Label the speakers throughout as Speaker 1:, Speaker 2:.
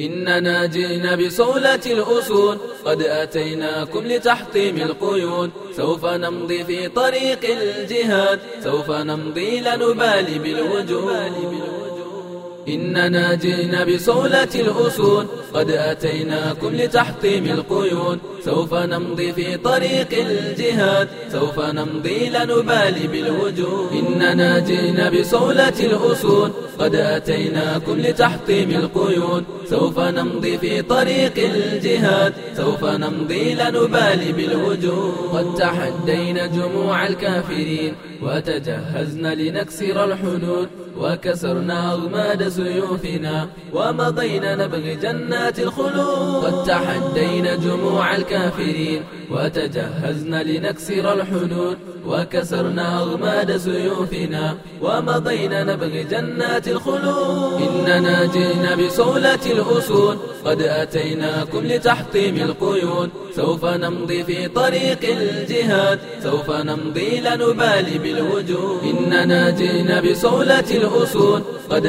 Speaker 1: إننا جئنا بصولة الأصول قد أتيناكم لتحطيم القيود. سوف نمضي في طريق الجهاد سوف نمضي لنبالي بالوجود. إننا جئنا بصولة الأصول. قد أتيناكم لتحطيم القيود. سوف نمضي في طريق الجهاد. سوف نمضي لنبالي بالوجود. إننا جئنا بصولة الأصول. قد أتيناكم لتحطيم القيود. سوف نمضي في طريق الجهاد. سوف نمضي لنبالي بالوجود. قد تحدينا جموع الكافرين. وتجهزنا لنكسر الحدود. وكسرنا أغماد سيوفنا ومضينا نبغي جنات الخلود. قد تحدينا جموع الكافرين وتجهزنا لنكسر الحدود وكسرنا أغماد سيوفنا ومضينا نبغي جنات الخلود. إننا جئنا بصولة الأصول قد أتيناكم لتحطيم القيود. سوف نمضي في طريق الجهاد سوف نمضي لنبالي بالوجود. إننا جئنا بصولة الأصول قد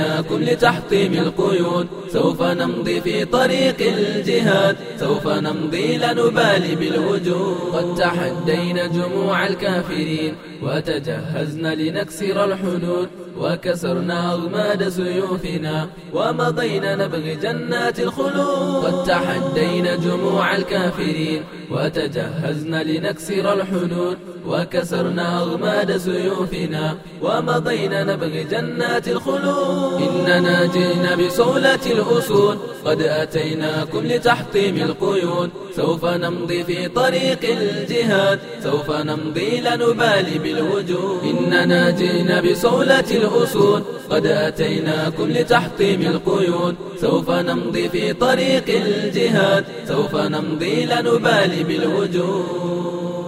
Speaker 1: أتيناكم لتحطيم القيود. سوف نمضي في طريق الجهاد. سوف نمضي لنبالي بالوجود. قد تحدينا جموع الكافرين. وتجهزنا لنكسر الحدود. وكسرنا أغماد سيوفنا. ومضينا نبغي جنات الخلود. قد تحدينا جموع الكافرين. وتجهزنا لنكسر الحدود. وكسرنا أغماد سيوفنا. ومضينا نبغي جنات الخلود. إننا جئنا بصولة الأصول. قد أتيناكم لتحطيم القيود. سوف نمضي في طريق الجهاد. سوف نمضي لنبالي بالوجود. إننا جئنا بصولة الأصول. قد أتيناكم لتحطيم القيود. سوف نمضي في طريق الجهاد. سوف نمضي لنبالي بالوجود.